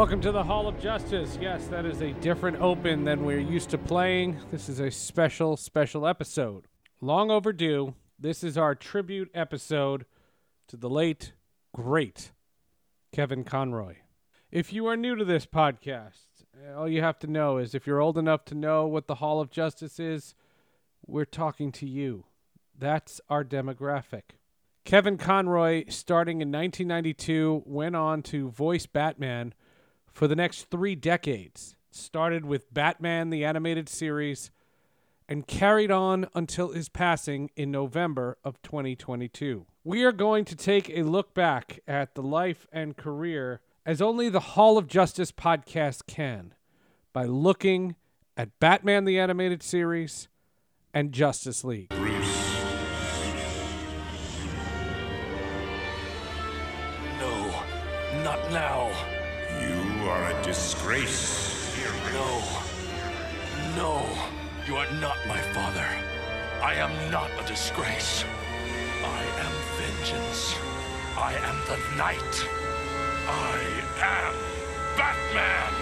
Welcome to the Hall of Justice. Yes, that is a different open than we're used to playing. This is a special, special episode. Long overdue. This is our tribute episode to the late, great Kevin Conroy. If you are new to this podcast, all you have to know is if you're old enough to know what the Hall of Justice is, we're talking to you. That's our demographic. Kevin Conroy, starting in 1992, went on to voice Batman for the next three decades. Started with Batman the Animated Series and carried on until his passing in November of 2022. We are going to take a look back at the life and career as only the Hall of Justice podcast can by looking at Batman the Animated Series and Justice League. Bruce. No, not now. You are a disgrace. No. No. You are not my father. I am not a disgrace. I am vengeance. I am the night. I am Batman.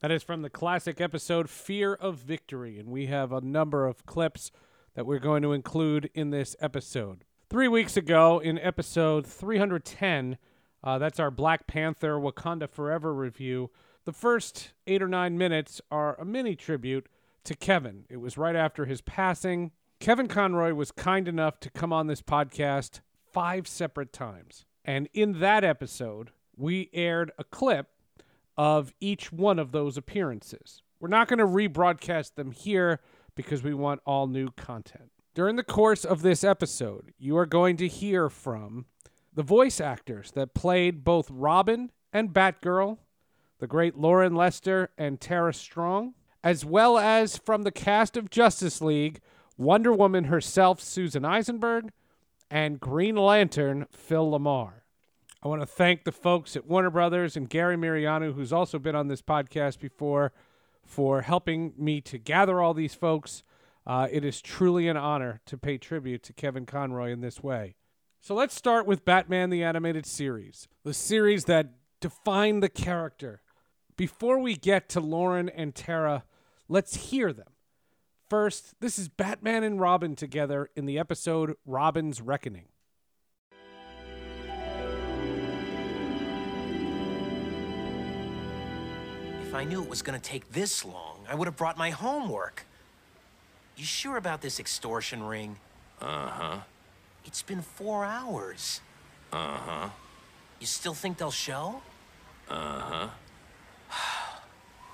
That is from the classic episode Fear of Victory, and we have a number of clips that we're going to include in this episode. Three weeks ago, in episode 310, uh, that's our Black Panther Wakanda Forever review. The first eight or nine minutes are a mini tribute to Kevin. It was right after his passing. Kevin Conroy was kind enough to come on this podcast five separate times. And in that episode, we aired a clip of each one of those appearances. We're not going to rebroadcast them here because we want all new content. During the course of this episode, you are going to hear from the voice actors that played both Robin and Batgirl, the great Loren Lester and Tara Strong, as well as from the cast of Justice League, Wonder Woman herself, Susan Eisenberg, and Green Lantern, Phil LaMarr. I want to thank the folks at Warner Brothers and Gary Mariano, who's also been on this podcast before, for helping me to gather all these folks. Uh, it is truly an honor to pay tribute to Kevin Conroy in this way. So let's start with Batman the Animated Series, the series that defined the character. Before we get to Loren and Tara, let's hear them. First, this is Batman and Robin together in the episode Robin's Reckoning. If I knew it was gonna take this long, I would have brought my homework. You sure about this extortion ring? Uh-huh. It's been four hours. Uh-huh. You still think they'll show? Uh-huh.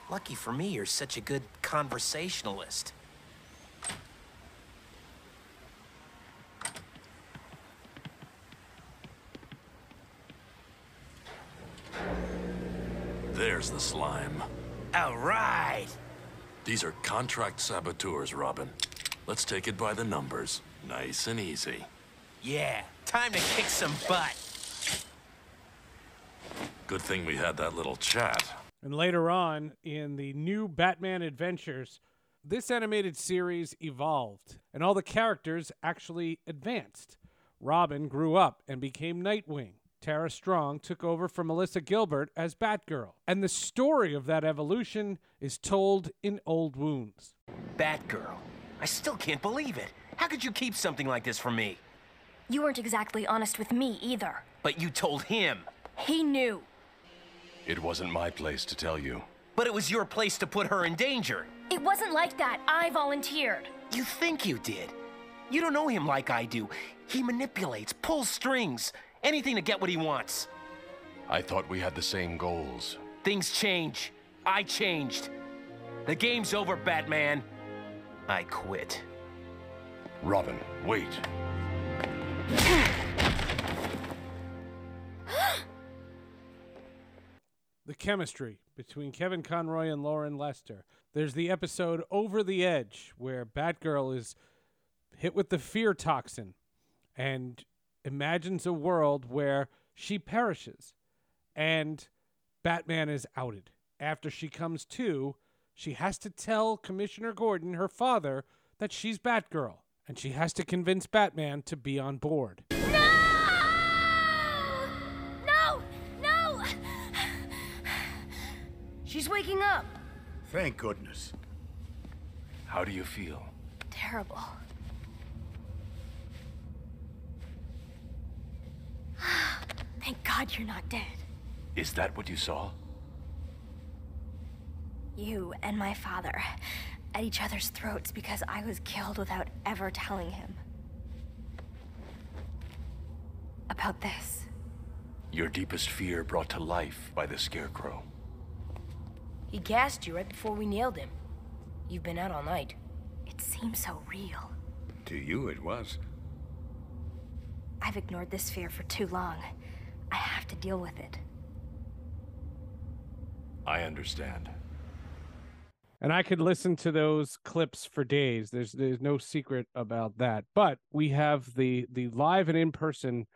Lucky for me, you're such a good conversationalist. There's the slime. All right. These are contract saboteurs, Robin. Let's take it by the numbers. Nice and easy. Yeah, time to kick some butt. Good thing we had that little chat. And later on in the new Batman Adventures, this animated series evolved and all the characters actually advanced. Robin grew up and became Nightwing. Tara Strong took over from Melissa Gilbert as Batgirl. And the story of that evolution is told in Old Wounds. Batgirl. I still can't believe it. How could you keep something like this from me? You weren't exactly honest with me either. But you told him. He knew. It wasn't my place to tell you. But it was your place to put her in danger. It wasn't like that. I volunteered. You think you did. You don't know him like I do. He manipulates, pulls strings, anything to get what he wants. I thought we had the same goals. Things change. I changed. The game's over, Batman. I quit. Robin, wait. The chemistry between Kevin Conroy and Loren Lester. There's the episode Over the Edge, where Batgirl is hit with the fear toxin and imagines a world where she perishes and Batman is outed. After she comes to, she has to tell Commissioner Gordon, her father, that she's Batgirl. and she has to convince Batman to be on board. No! No! No! She's waking up. Thank goodness. How do you feel? Terrible. Thank God you're not dead. Is that what you saw? You and my father at each other's throats because I was killed without ever telling him. About this. Your deepest fear brought to life by the Scarecrow. He gassed you right before we nailed him. You've been out all night. It seems so real. To you, it was. I've ignored this fear for too long. I have to deal with it. I understand. And I could listen to those clips for days. There's there's no secret about that. But we have the the live and in person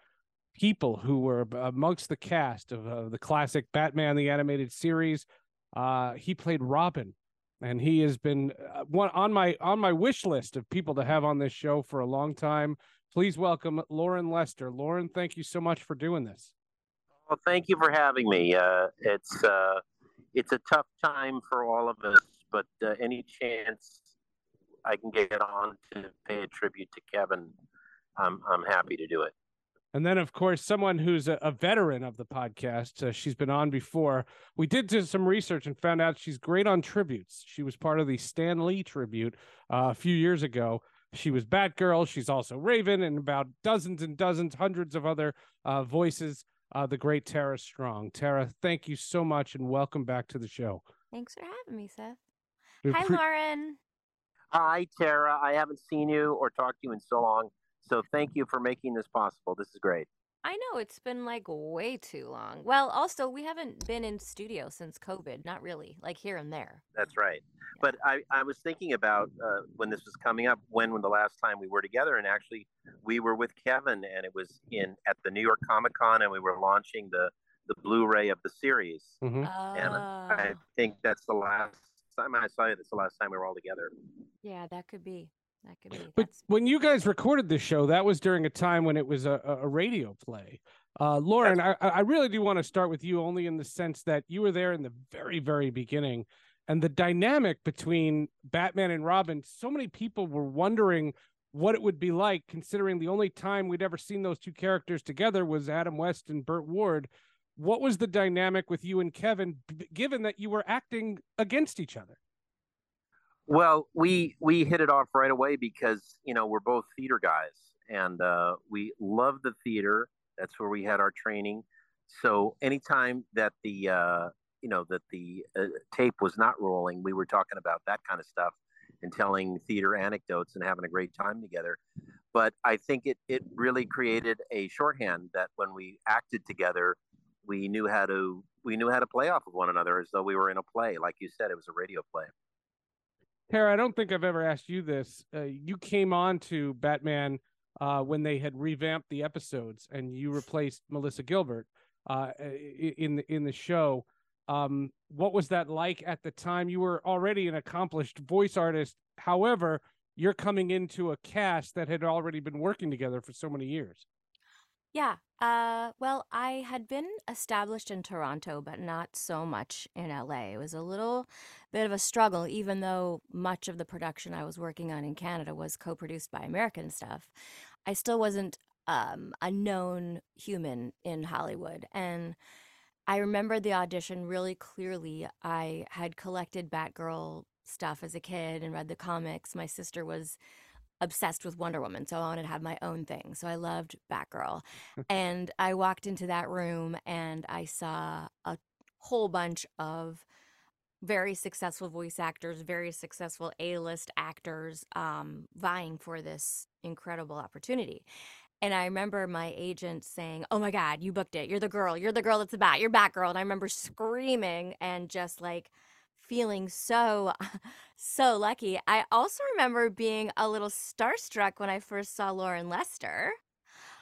people who were amongst the cast of uh, the classic Batman the animated series. Uh, he played Robin, and he has been uh, one on my on my wish list of people to have on this show for a long time. Please welcome Loren Lester. Loren, thank you so much for doing this. Well, thank you for having me. Uh, it's uh, it's a tough time for all of us, but uh, any chance I can get on to pay a tribute to Kevin, I'm I'm happy to do it. And then, of course, someone who's a, a veteran of the podcast. Uh, she's been on before. We did do some research and found out she's great on tributes. She was part of the Stan Lee tribute uh, a few years ago. She was Batgirl. She's also Raven and about dozens and dozens, hundreds of other uh, voices. Uh, the great Tara Strong. Tara, thank you so much and welcome back to the show. Thanks for having me, Seth. We Hi, appre- Loren. Hi, Tara. I haven't seen you or talked to you in so long, so thank you for making this possible. This is great. I know it's been like way too long. Well, also, we haven't been in studio since COVID. Not really, like here and there. That's right. But I, I was thinking about uh, when this was coming up, when when the last time we were together, and actually we were with Kevin, and it was in at the New York Comic Con, and we were launching the the Blu-ray of the series. Mhm. And I Oh, think that's the last time I saw you. That's the last time we were all together. yeah, that could be. That could be. But when you guys recorded this show, that was during a time when it was a, a a radio play. Uh, Loren, I, I really do want to start with you only in the sense that you were there in the very, very beginning. And the dynamic between Batman and Robin, so many people were wondering what it would be like, considering the only time we'd ever seen those two characters together was Adam West and Burt Ward. What was the dynamic with you and Kevin, given that you were acting against each other? Well, we we hit it off right away because you know we're both theater guys, and uh, we love the theater. That's where we had our training. So anytime that the uh, you know that the uh, tape was not rolling, we were talking about that kind of stuff and telling theater anecdotes and having a great time together. But I think it it really created a shorthand that when we acted together, we knew how to we knew how to play off of one another as though we were in a play. Like you said, it was a radio play. Tara, I don't think I've ever asked you this. Uh, you came on to Batman uh, when they had revamped the episodes, and you replaced Melissa Gilbert uh, in the in the show. Um, what was that like at the time? You were already an accomplished voice artist. However, you're coming into a cast that had already been working together for so many years. Yeah. Uh, well, I had been established in Toronto, but not so much in LA. It was a little bit of a struggle, even though much of the production I was working on in Canada was co produced by American stuff. I still wasn't um, a known human in Hollywood. And I remember the audition really clearly. I had collected Batgirl stuff as a kid and read the comics. My sister was obsessed with Wonder Woman, so I wanted to have my own thing. So I loved Batgirl. and I walked into that room and I saw a whole bunch of very successful voice actors, very successful A-list actors um, vying for this incredible opportunity. And I remember my agent saying, "Oh my God, you booked it! You're the girl! You're the girl that's about! You're Batgirl!" And I remember screaming and just like feeling so so lucky. I also remember being a little starstruck when I first saw Loren Lester.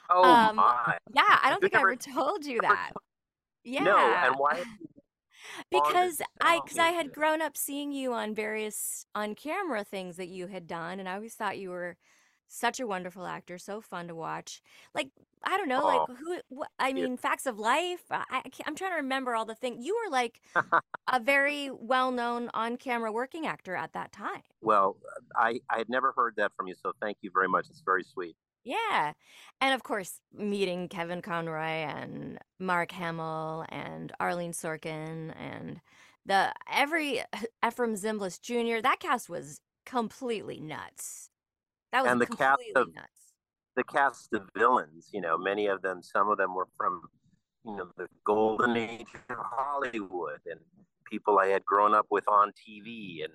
Oh Um, my! Yeah, I don't think I ever told you that. Yeah. No, and why? Because I, because I had grown up seeing you on various on camera things that you had done, and I always thought you were Such a wonderful actor, so fun to watch. Like I don't know, Oh, like who? What, I yeah. mean, Facts of Life. I, I'm trying to remember all the things. You were like a very well-known on-camera working actor at that time. Well, I I had never heard that from you, so thank you very much. It's very sweet. Yeah. And of course, meeting Kevin Conroy and Mark Hamill and Arlene Sorkin and the every Efrem Zimbalist Jr. That cast was completely nuts. That was And the cast of nuts. the cast of villains, you know, many of them, some of them were from, you know, the golden age of Hollywood and people I had grown up with on TV. And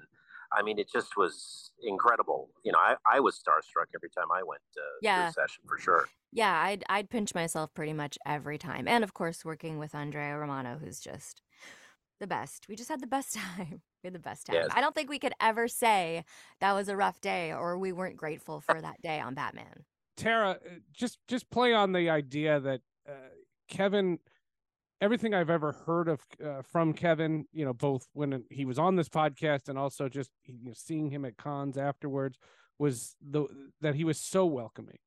I mean, it just was incredible. You know, I, I was starstruck every time I went uh, to Yeah. a session for sure. Yeah, I'd I'd pinch myself pretty much every time. And of course, working with Andrea Romano, who's just the best. We just had the best time. We had the best time. Yes. I don't think we could ever say that was a rough day or we weren't grateful for that day on Batman. Tara, uh, just just play on the idea that uh, Kevin, everything I've ever heard of uh, from Kevin, you know, both when he was on this podcast and also just you know, seeing him at cons afterwards, was the that he was so welcoming.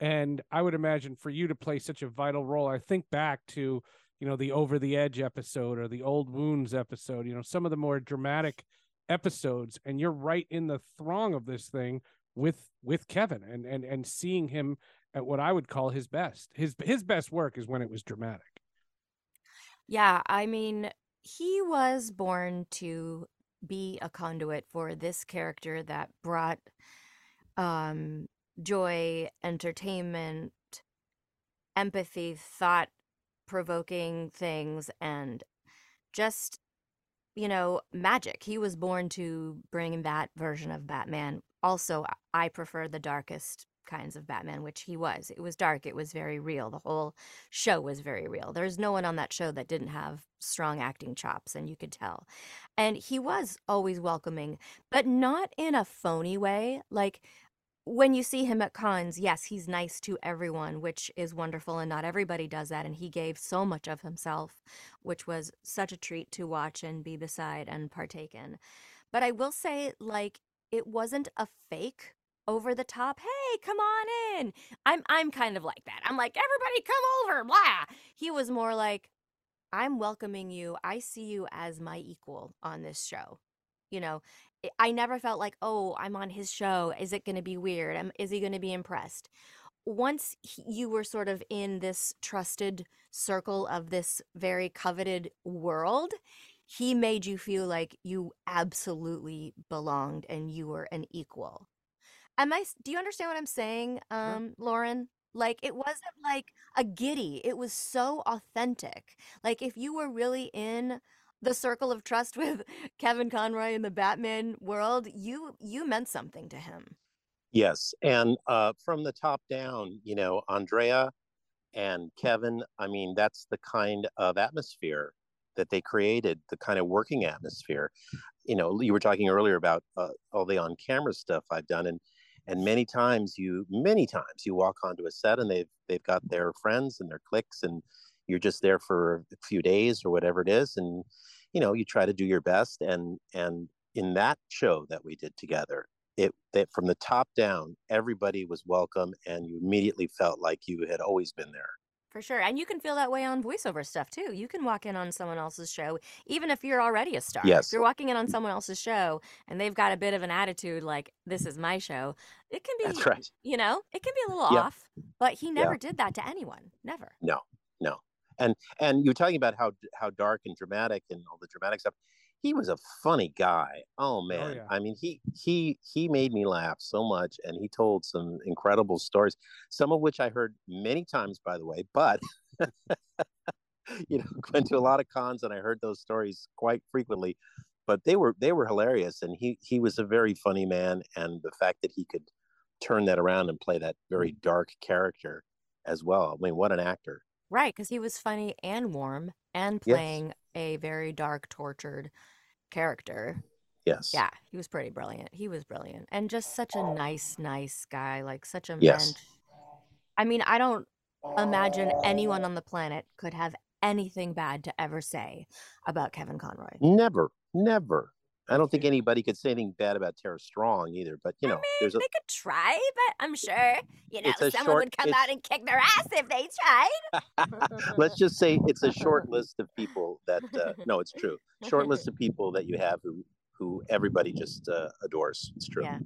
And I would imagine for you to play such a vital role, I think back to you know the Over the Edge episode or the Old Wounds episode, you know, some of the more dramatic episodes, and you're right in the throng of this thing with with Kevin and and and seeing him at what I would call his best. His his best work is when it was dramatic. Yeah, I mean, he was born to be a conduit for this character that brought um joy, entertainment, empathy, thought provoking things and just you know, magic. He was born to bring that version of Batman. Also, I prefer the darkest kinds of Batman, which he was. It was dark, it was very real. The whole show was very real. There's no one on that show that didn't have strong acting chops, and you could tell. And he was always welcoming, but not in a phony way. Like when you see him at cons, yes, he's nice to everyone, which is wonderful, and not everybody does that. And he gave so much of himself, which was such a treat to watch and be beside and partake in. But I will say, like, it wasn't a fake over the top hey come on in. I'm i'm kind of like that. I'm like everybody come over blah. He was more like i'm welcoming you. I see you as my equal on this show. You know I- never felt like oh i'm on his show is it going to be weird Am- is he going to be impressed once he- you were sort of in this trusted circle of this very coveted world he made you feel like you absolutely belonged and you were an equal Am I? Do you understand what I'm saying, um, Loren? Like it wasn't like a giddy. It was so authentic. Like if you were really in the circle of trust with Kevin Conroy in the Batman world, you you meant something to him. Yes, and uh, from the top down, you know, Andrea and Kevin. I mean, that's the kind of atmosphere that they created, the kind of working atmosphere. You know, you were talking earlier about uh, all the on-camera stuff I've done, and and many times you, many times you walk onto a set and they've they've got their friends and their cliques, and you're just there for a few days or whatever it is, and you know, you try to do your best, and and in that show that we did together, it that from the top down everybody was welcome and you immediately felt like you had always been there For sure. And you can feel that way on voiceover stuff too. You can walk in on someone else's show, even if you're already a star. If Yes. you're walking in on mm. someone else's show and they've got a bit of an attitude like, this is my show, it can be, that's right you know, it can be a little off, but he never Yeah. did that to anyone. Never. no no and and you were talking about how how dark and dramatic and all the dramatic stuff. He was a funny guy. Oh, oh man. yeah. i mean he he he made me laugh so much and he told some incredible stories some of which i heard many times by the way but you know went to a lot of cons and i heard those stories quite frequently but they were they were hilarious and he he was a very funny man and the fact that he could turn that around and play that very mm. dark character as well. I mean what an actor Right. Because he was funny and warm and Yes. playing a very dark, tortured character. yes Yeah. He was pretty brilliant. He was brilliant. And just such a nice, nice guy. Like such a Yes. mensch. I mean, I don't imagine anyone on the planet could have anything bad to ever say about Kevin Conroy. never never I don't think anybody could say anything bad about Tara Strong either. But you know, I mean, there's a they could try, but I'm sure you know someone short- would come out and kick their ass if they tried. let's just say it's a short list of people that uh, no, it's true. Short list of people that you have who who everybody just uh, adores. It's true. Yeah.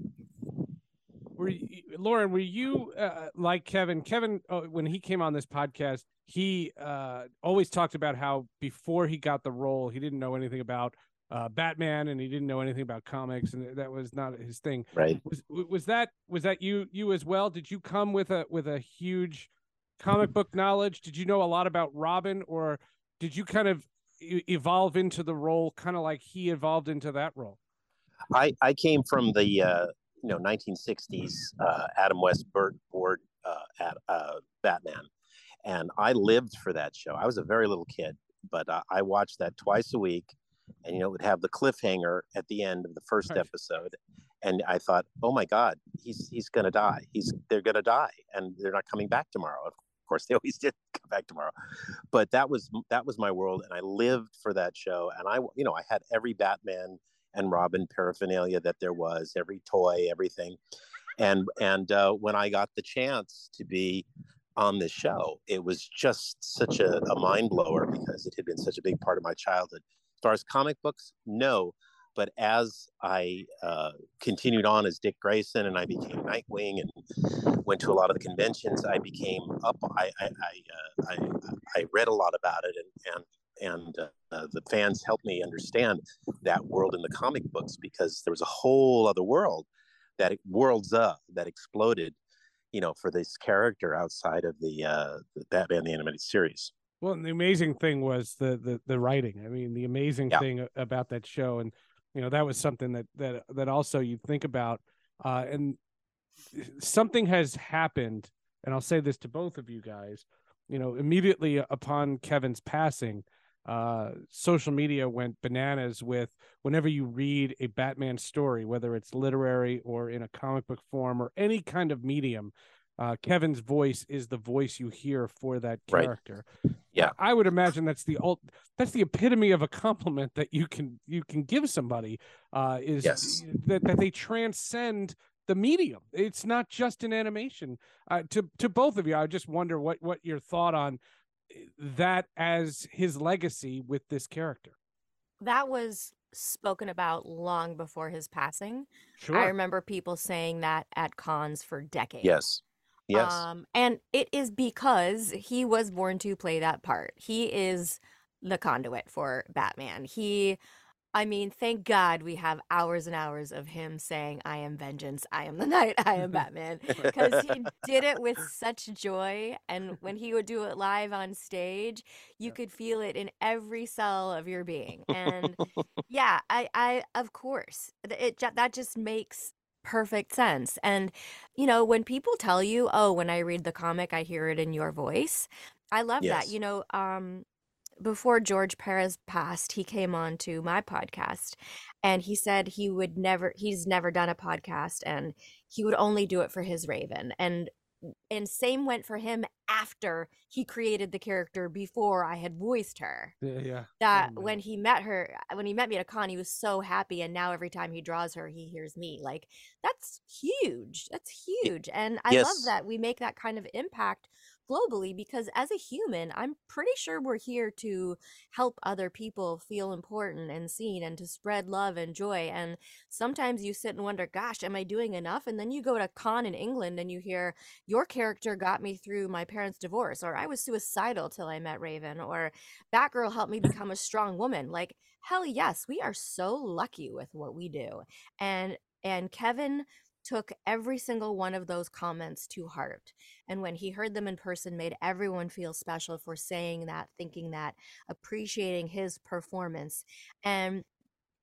Were you, Loren? Were you uh, like Kevin? Kevin, uh, when he came on this podcast, he uh, always talked about how before he got the role, he didn't know anything about uh, Batman, and he didn't know anything about comics, and that was not his thing. Right. Was was that was that you you as well? Did you come with a with a huge comic book knowledge? Did you know a lot about Robin, or did you kind of evolve into the role, kind of like he evolved into that role? I I came from the uh, you know 1960s uh, Adam West Burt Ward uh, at uh, Batman, and I lived for that show. I was a very little kid, but uh, I watched that twice a week, and you know it would have the cliffhanger at the end of the first episode, and I thought, oh my God, he's he's gonna die. He's they're gonna die, and they're not coming back tomorrow. Of course, they always did come back tomorrow, but that was that was my world, and I lived for that show. And I you know I had every Batman and Robin paraphernalia that there was, every toy, everything. And and uh, when I got the chance to be on this show, it was just such a, a mind blower because it had been such a big part of my childhood. As far as comic books, no. But as I uh, continued on as Dick Grayson and I became Nightwing and went to a lot of the conventions, I became up. I I, I, uh, I, I read a lot about it and and and uh, uh, the fans helped me understand that world in the comic books because there was a whole other world that worlds up that exploded you know for this character outside of the uh the batman the animated series Well, and the amazing thing was the the the writing. I mean, the amazing Yeah. thing about that show, and you know, that was something that that that also you think about. Uh, and something has happened, and I'll say this to both of you guys. You know, immediately upon Kevin's passing, uh, social media went bananas with whenever you read a Batman story, whether it's literary or in a comic book form or any kind of medium. Uh, Kevin's voice is the voice you hear for that Right. character. Yeah. I would imagine that's the ult- that's the epitome of a compliment that you can you can give somebody uh, is Yes. that, that they transcend the medium. It's not just an animation. Uh, to to both of you, I just wonder what what your thought on that as his legacy with this character. That was spoken about long before his passing. Sure. I remember people saying that at cons for decades. yes yes Um, and it is because he was born to play that part. He is the conduit for Batman. He, I mean, thank God we have hours and hours of him saying, I am vengeance, I am the night, I am Batman. Because he did it with such joy. And when he would do it live on stage, you could feel it in every cell of your being. And yeah, I, I, of course, it, that just makes perfect sense. And, you know, when people tell you, oh, when I read the comic, I hear it in your voice, I love that. You know, um, before George Perez passed, he came on to my podcast and he said he would never, he's never done a podcast and he would only do it for his Raven. And and same went for him after he created the character before I had voiced her. Yeah, yeah. that Oh, when he met her uh, when he met me at a con he was so happy and now every time he draws her he hears me. Like that's huge. That's huge and i love that we make that kind of impact globally because as a human i'm pretty sure we're here to help other people feel important and seen and to spread love and joy and sometimes you sit and wonder gosh am i doing enough and then you go to con in england and you hear your character got me through my parents divorce or i was suicidal till i met raven or Batgirl helped me become a strong woman. Like, hell yes, we are so lucky with what we do. And and Kevin took every single one of those comments to heart. And when he heard them in person, made everyone feel special for saying that, thinking that, appreciating his performance. And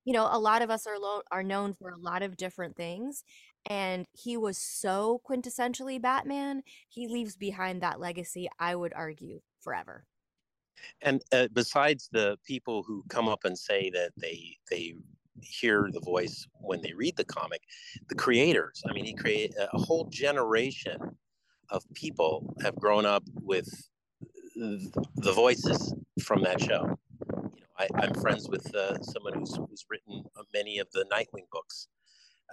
you know, a lot of us are lo- are known for a lot of different things, and he was so quintessentially Batman. He leaves behind that legacy. I would argue forever. and uh, besides the people who come up and say that they they hear the voice when they read the comic the creators i mean he created a whole generation of people have grown up with the voices from that show you know I, i'm friends with uh, someone who's, who's written many of the Nightwing books,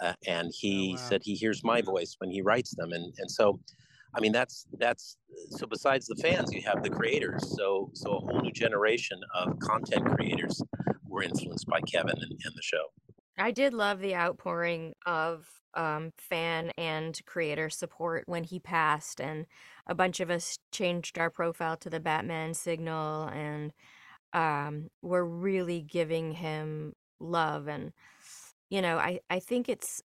uh, and he wow. said he hears my voice when he writes them, and and so, I mean that's that's so besides the fans, you have the creators. So so a whole new generation of content creators were influenced by Kevin and, and the show. I did love the outpouring of um, fan and creator support when he passed, and a bunch of us changed our profile to the Batman signal, and um, we're really giving him love. And you know, I I think it's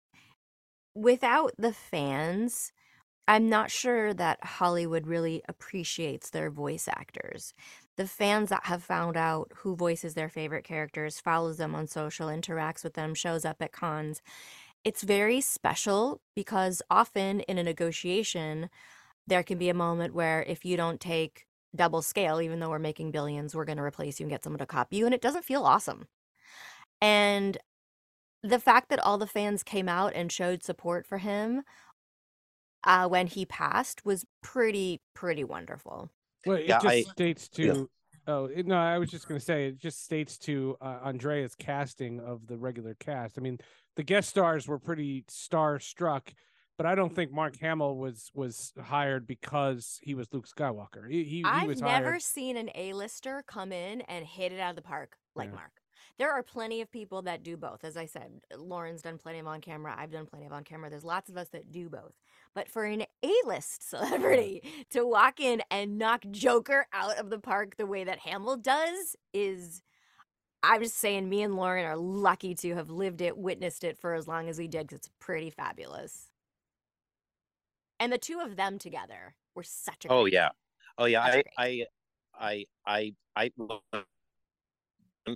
without the fans. I'm not sure that Hollywood really appreciates their voice actors. The fans that have found out who voices their favorite characters, follows them on social, interacts with them, shows up at cons. It's very special because often in a negotiation, there can be a moment where if you don't take double scale, even though we're making billions, we're going to replace you and get someone to copy you. And it doesn't feel awesome. And the fact that all the fans came out and showed support for him uh, when he passed was pretty, pretty wonderful. Well, it Yeah, just I- states yeah. to. Oh it- no, I was just going to say it just states to uh, Andrea's casting of the regular cast. I mean, the guest stars were pretty star-struck, but I don't think Mark Hamill was was hired because he was Luke Skywalker. He he, he I've was never hired. seen an A-lister come in and hit it out of the park like Yeah. Mark. There are plenty of people that do both. As I said, Loren's done plenty of on camera. I've done plenty of on camera. There's lots of us that do both. But for an A-list celebrity to walk in and knock Joker out of the park the way that Hamill does is I'm just saying me and Lauren are lucky to have lived it, witnessed it for as long as we did 'cause it's pretty fabulous. And the two of them together were such a Oh yeah, oh yeah. I I I I I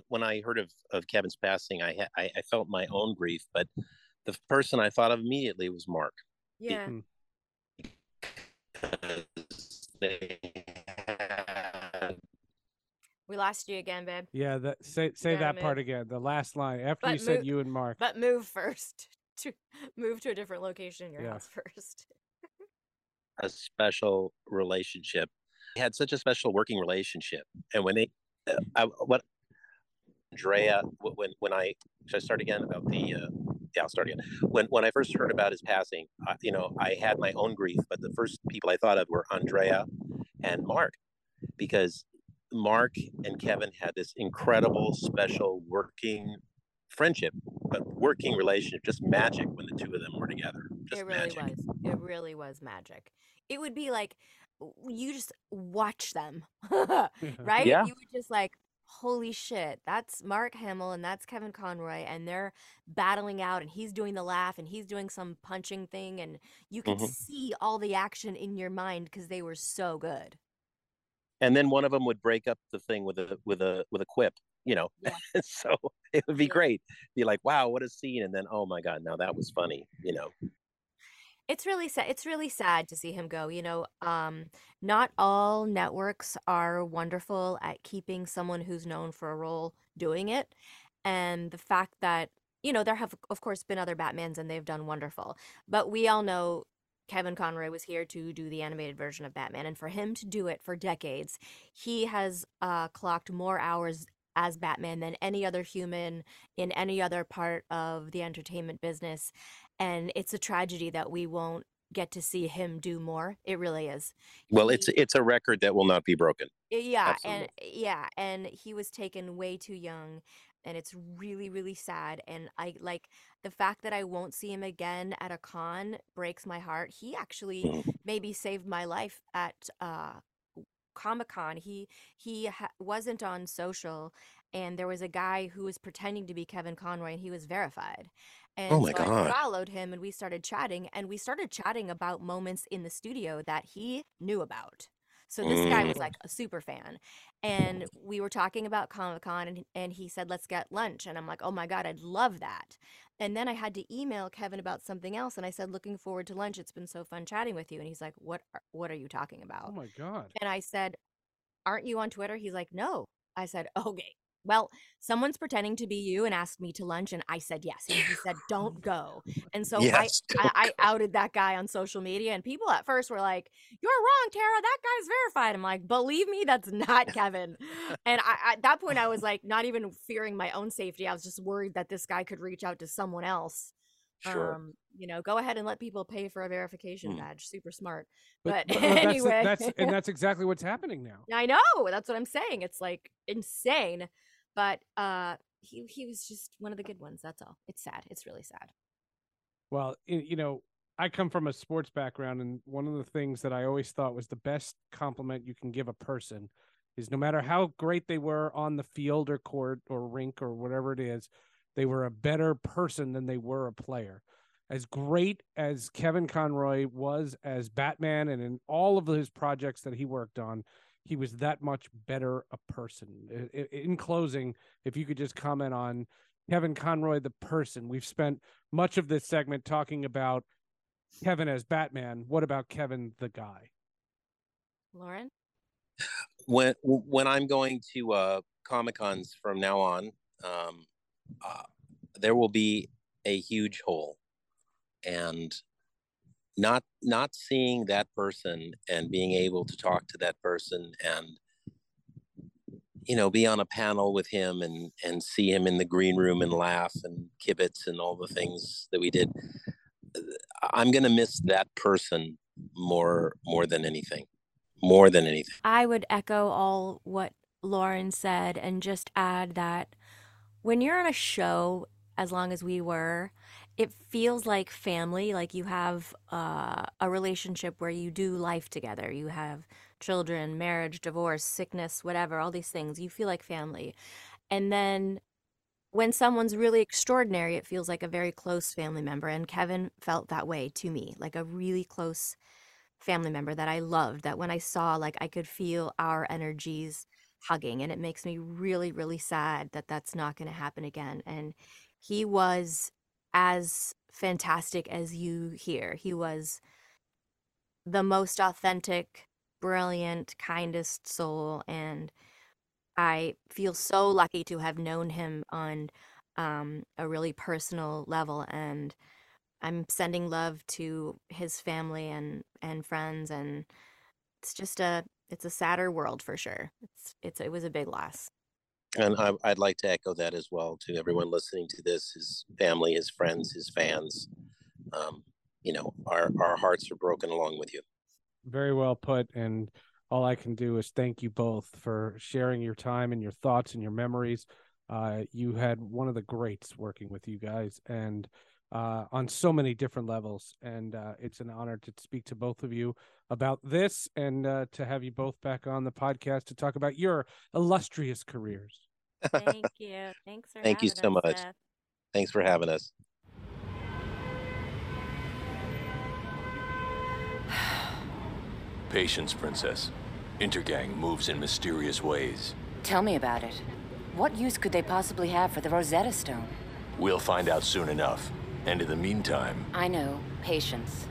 when I heard of of Kevin's passing, I ha- I, I felt my own grief, but the person I thought of immediately was Mark. Yeah. Mm. because they had- We lost you again, babe. Yeah, that say say gotta that part again. The last line after But you said you and Mark. But move first. To move to a different location in your Yeah. house first. a special relationship. They had such a special working relationship, and when they, uh, I, what Andrea, when when I should I start again about the, uh, yeah, I'll start again. When when I first heard about his passing, I, you know, I had my own grief, but the first people I thought of were Andrea and Mark, because Mark and Kevin had this incredible, special working friendship, but working relationship, just magic when the two of them were together. Just it really magic. was. It really was magic. It would be like you just watch them, right? Yeah. You would just like, holy shit, that's Mark Hamill and that's Kevin Conroy, and they're battling out, and he's doing the laugh, and he's doing some punching thing, and you could Mhm. see all the action in your mind because they were so good. and then one of them would break up the thing with a with a with a quip you know Yeah. so it would be Yeah. great be like wow what a scene and then oh my god now that was funny you know It's really sad. It's really sad to see him go. You know, um, not all networks are wonderful at keeping someone who's known for a role doing it. And the fact that, you know, there have, of course, been other Batmans and they've done wonderful. But we all know Kevin Conroy was here to do the animated version of Batman. And for him to do it for decades, he has uh, clocked more hours as Batman than any other human in any other part of the entertainment business and it's a tragedy that we won't get to see him do more. It really is. well it's He- it's a record that will not be broken yeah, and yeah, and he was taken way too young, and it's really, really sad. And I like the fact that I won't see him again at a con breaks my heart. He actually Mhm. maybe saved my life at uh Comic Con. He he ha- wasn't on social, and there was a guy who was pretending to be Kevin Conroy, and he was verified. And Oh my so I God. followed him, and we started chatting, and we started chatting about moments in the studio that he knew about. So this guy was Mm. like a super fan, and we were talking about Comic Con, and and he said, "Let's get lunch," and I'm like, "Oh my God, I'd love that." And then I had to email Kevin about something else, and I said, "Looking forward to lunch. It's been so fun chatting with you." And he's like, "What? Are, what are you talking about? Oh about?" my god. And I said, "Aren't you on Twitter?" He's like, "No." I said, "Okay, well, someone's pretending to be you and asked me to lunch, and I said yes. And he said, don't go. And so Yes, I, I, I outed that guy on social media, and people at first were like, you're wrong, Tara. That guy's verified. I'm like, believe me, that's not Kevin. and I, at that point, I was like, not even fearing my own safety. I was just worried that this guy could reach out to someone else. Sure. Um, you know, go ahead and let people pay for a verification Hmm. badge. Super smart. But, But, but- but that's, anyway, that's and that's exactly what's happening now. I know. That's what I'm saying. It's like insane. But uh he he was just one of the good ones. That's all. It's sad. It's really sad. Well, you know, I come from a sports background, and one of the things that I always thought was the best compliment you can give a person is no matter how great they were on the field or court or rink or whatever it is, they were a better person than they were a player. As great as Kevin Conroy was as Batman and in all of his projects that he worked on, he was that much better a person. I- I- In closing, if you could just comment on Kevin Conroy, the person. We've spent much of this segment talking about Kevin as Batman. What about Kevin the guy? Loren? when when I'm going to uh, Comic Cons from now on, um, uh, there will be a huge hole, and not not seeing that person and being able to talk to that person and you know be on a panel with him and and see him in the green room and laugh and kibitz and all the things that we did. I'm gonna miss that person more more than anything, more than anything. I would echo all what Loren said and just add that when you're on a show, as long as we were, it feels like family. Like you have uh, a relationship where you do life together. You have children, marriage, divorce, sickness, whatever, all these things. You feel like family. And then when someone's really extraordinary, it feels like a very close family member. And Kevin felt that way to me, like a really close family member that I loved. That when I saw, like, I could feel our energies hugging. And it makes me really, really sad that that's not going to happen again. And he was as fantastic as you hear. He was the most authentic, brilliant, kindest soul. And I feel so lucky to have known him on um, a really personal level. And I'm sending love to his family and, and friends. And it's just a, it's a sadder world for sure. It's, it's, it was a big loss. And I, I'd like to echo that as well to everyone listening to this, his family, his friends, his fans. Um, you know, our, our hearts are broken along with you. Very well put. And all I can do is thank you both for sharing your time and your thoughts and your memories. Uh, you had one of the greats working with you guys and uh, on so many different levels. And uh, it's an honor to speak to both of you about this and uh, to have you both back on the podcast to talk about your illustrious careers. Thank you. Thanks for Thank you so us, much. Seth. Thanks for having us. Patience, Princess. Intergang moves in mysterious ways. Tell me about it. What use could they possibly have for the Rosetta Stone? We'll find out soon enough. And in the meantime, I know. Patience.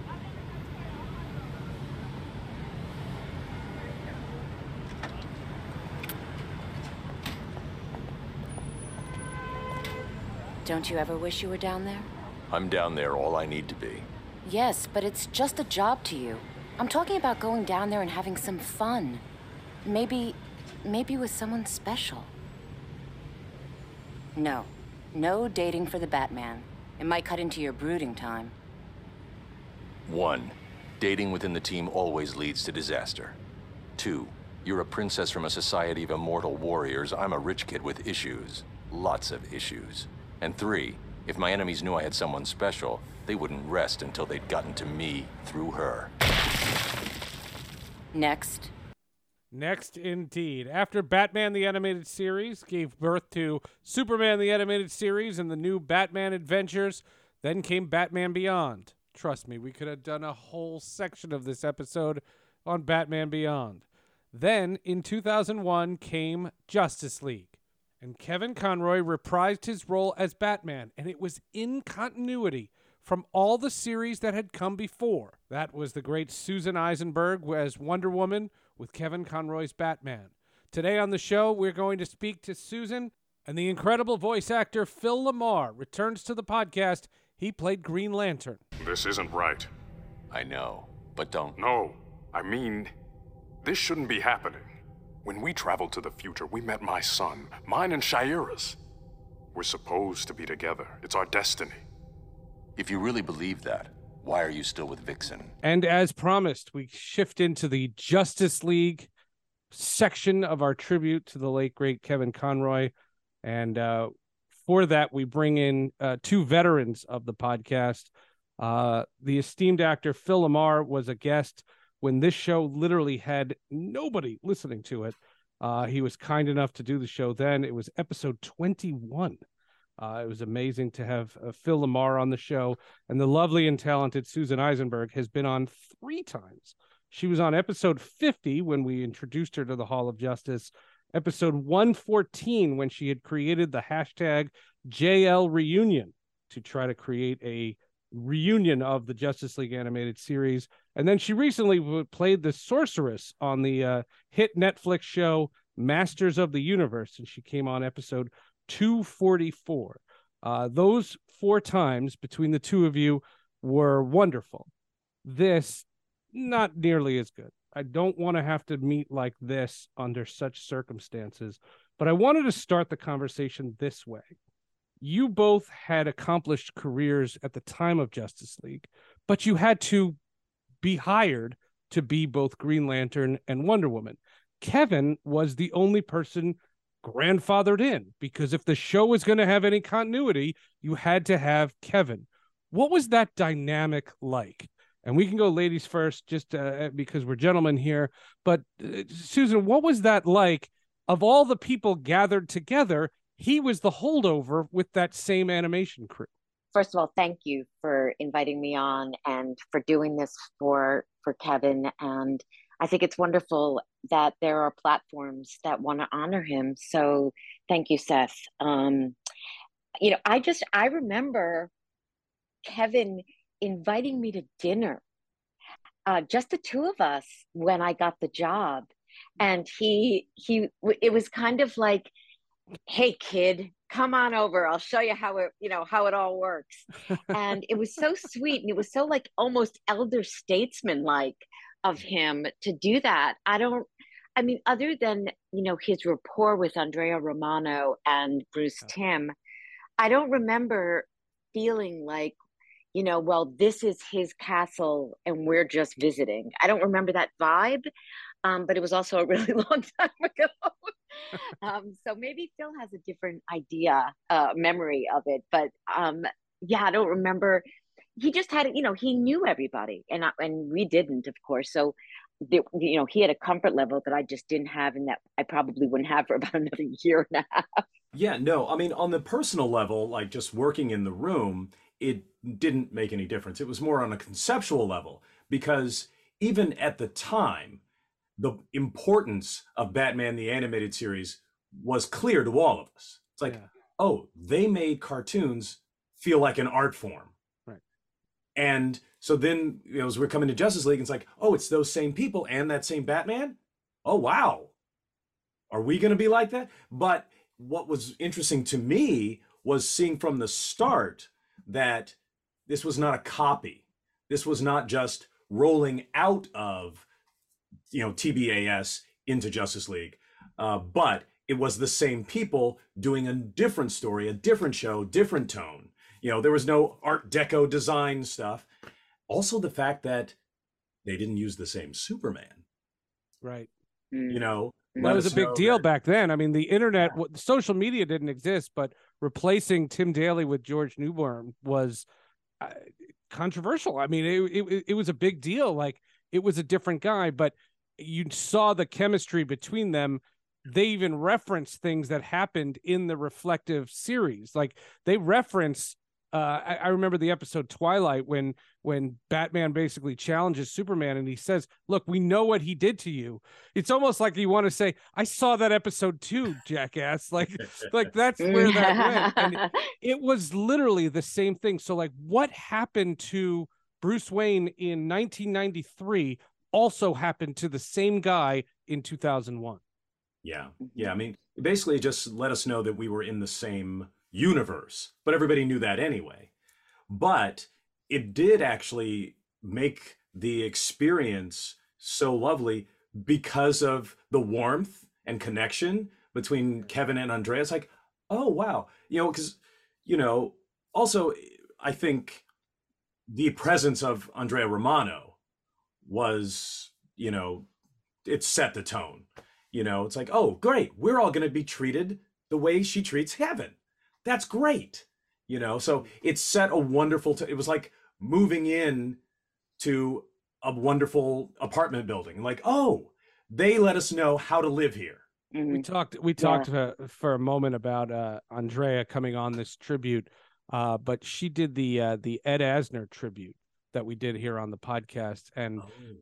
Don't you ever wish you were down there? I'm down there all I need to be. Yes, but it's just a job to you. I'm talking about going down there and having some fun. Maybe. maybe with someone special. No. No dating for the Batman. It might cut into your brooding time. One, dating within the team always leads to disaster. Two, you're a princess from a society of immortal warriors. I'm a rich kid with issues. Lots of issues. And three, if my enemies knew I had someone special, they wouldn't rest until they'd gotten to me through her. Next. Next, indeed. After Batman the Animated Series gave birth to Superman the Animated Series and the new Batman Adventures, then came Batman Beyond. Trust me, we could have done a whole section of this episode on Batman Beyond. Then, in 2001, came Justice League, and Kevin Conroy reprised his role as Batman, and it was in continuity from all the series that had come before. That was the great Susan Eisenberg as Wonder Woman with Kevin Conroy's Batman. Today on the show, we're going to speak to Susan, and the incredible voice actor Phil LaMarr returns to the podcast. He played Green Lantern. This isn't right. I know, but don't. No, I mean, this shouldn't be happening. When we traveled to the future, we met my son, mine and Shayera's. We're supposed to be together. It's our destiny. If you really believe that, why are you still with Vixen? And as promised, we shift into the Justice League section of our tribute to the late great Kevin Conroy. And uh, for that, we bring in uh, two veterans of the podcast. Uh, the esteemed actor Phil LaMarr was a guest when this show literally had nobody listening to it. Uh, he was kind enough to do the show then. It was episode 21. Uh, it was amazing to have uh, Phil LaMarr on the show. And the lovely and talented Susan Eisenberg has been on three times. She was on episode 50 when we introduced her to the Hall of Justice, episode 114 when she had created the hashtag JL Reunion to try to create a reunion of the Justice League animated series. And then she recently played the sorceress on the uh, hit Netflix show Masters of the Universe, and she came on episode 244. Uh, those four times between the two of you were wonderful. This, not nearly as good. I don't want to have to meet like this under such circumstances, but I wanted to start the conversation this way you both had accomplished careers at the time of Justice League, but you had to be hired to be both Green Lantern and Wonder Woman. Kevin was the only person grandfathered in because if the show was going to have any continuity, you had to have Kevin. What was that dynamic like? And we can go ladies first just uh, because we're gentlemen here. But uh, Susan, what was that like? Of all the people gathered together, he was the holdover with that same animation crew. First of all, thank you for inviting me on and for doing this for for Kevin. And I think it's wonderful that there are platforms that want to honor him. So thank you, Seth. Um, you know, I just I remember Kevin inviting me to dinner, uh, just the two of us when I got the job, and he he it was kind of like hey kid come on over i'll show you how it you know how it all works and it was so sweet and it was so like almost elder statesman like of him to do that i don't i mean other than you know his rapport with andrea romano and bruce Timm, i don't remember feeling like you know well this is his castle and we're just visiting i don't remember that vibe um, but it was also a really long time ago. um, so maybe Phil has a different idea, uh, memory of it. But um, yeah, I don't remember. He just had, you know, he knew everybody, and I, and we didn't, of course. So, the, you know, he had a comfort level that I just didn't have, and that I probably wouldn't have for about another year and a half. Yeah, no, I mean, on the personal level, like just working in the room, it didn't make any difference. It was more on a conceptual level because even at the time, the importance of Batman the animated series was clear to all of us. It's like, yeah. oh, they made cartoons feel like an art form. And so then, you know, as we're coming to Justice League, it's like, oh, it's those same people and that same Batman. Oh, wow. Are we going to be like that? But what was interesting to me was seeing from the start that this was not a copy. This was not just rolling out of you know TBAS into Justice League, uh, but it was the same people doing a different story, a different show, different tone. You know, there was no Art Deco design stuff. Also, the fact that they didn't use the same Superman. Right. You know, that was a big deal that... back then. I mean, the internet, yeah. social media didn't exist, but replacing Tim Daly with George Newbern was uh, controversial. I mean, it, it it was a big deal. Like it was a different guy, but you saw the chemistry between them they even reference things that happened in the reflective series like they reference uh, I, I, remember the episode Twilight when when Batman basically challenges Superman and he says, "Look, we know what he did to you." It's almost like you want to say, "I saw that episode too, jackass." Like, like that's where that went. And it, it was literally the same thing. So, like, what happened to Bruce Wayne in 1993 also happened to the same guy in 2001. Yeah. Mm-hmm. Yeah. I mean, basically just let us know that we were in the same universe, but everybody knew that anyway. But it did actually make the experience so lovely because of the warmth and connection between Kevin and Andrea. It's like, oh, wow. You know, because, you know, also, I think the presence of Andrea Romano was, you know, it set the tone. You know, it's like, oh, great, we're all going to be treated the way she treats Kevin. That's great. You know, so it set a wonderful. T- it was like moving in to a wonderful apartment building. Like, oh, they let us know how to live here. We talked. We Yeah. talked for, for a moment about uh, Andrea coming on this tribute, uh, but she did the uh, the Ed Asner tribute that we did here on the podcast, and